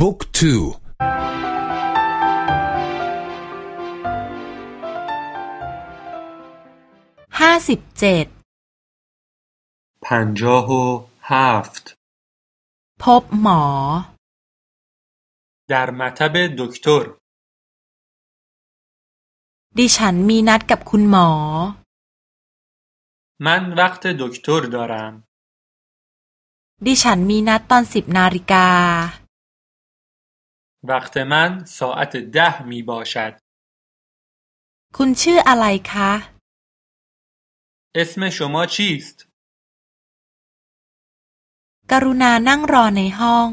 บุ๊กทูห้าสิบเจ็ดพันจโฮฮาฟต์พบหมอ در مطب دکتر ดิฉันมีนัดกับคุณหมอ من وقت دکتر دارم ดิฉันมีนัดตอนสิบนาฬิกา وقت من ساعت ده می باشد คุณชื่ออะไรคะ اسم شما چیست กรุณานั่งรอในห้อง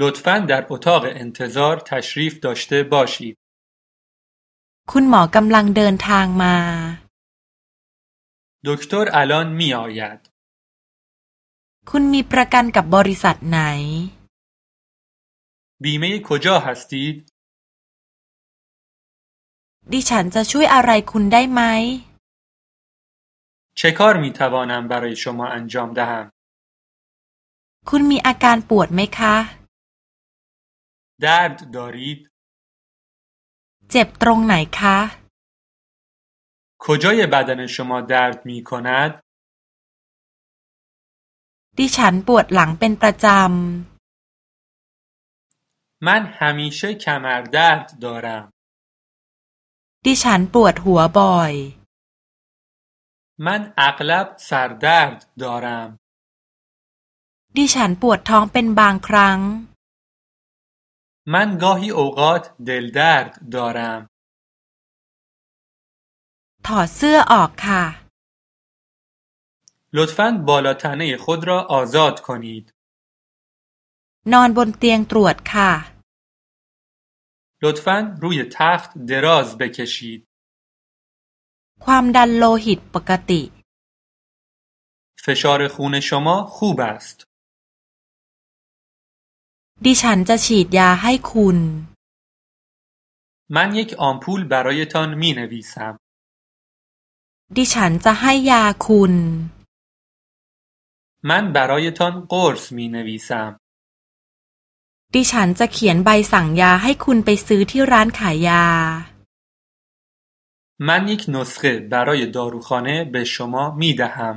لطفا در اتاق انتظار تشریف داشته باشید คุณหมอกำลังเดินทางมา دکتر الان می آید คุณมีประกันกับบริษัทไหน بیمه کجا هستید ดิฉันจะช่วยอะไรคุณได้ไหม چه کار می توانم برای شما انجام دهم คุณมีอาการปวดไหมคะ درد دارید เจ็บตรงไหนคะ کجای بدن شما درد می کند ดิฉันปวดหลังเป็นประจำ من همیشه کمر درد دارم ดิฉันปวดหัวบ่อย من اغلب سردرد دارم ดิฉันปวดท้องเป็นบางครั้ง من گاهی اوقات دلدرد دارم ถอดเสื้อออกค่ะ لطفا بالاتنه خود را آزاد کنید นอนบนเตียงตรวจค่ะ لطفا روی تخت دراز بکشید ความดันโลหิตปกติ فشار خون شما خوب است ดิฉันจะฉีดยาให้คุณ من یک آمپول برایتان می نویسم ดิฉันจะให้ยาคุณ من برایتان قرص می نویسم ดิฉันจะเขียนใบสั่งยาให้คุณไปซื้อที่ร้านขายยา من یک نسخه برای داروخانه به شما می دهم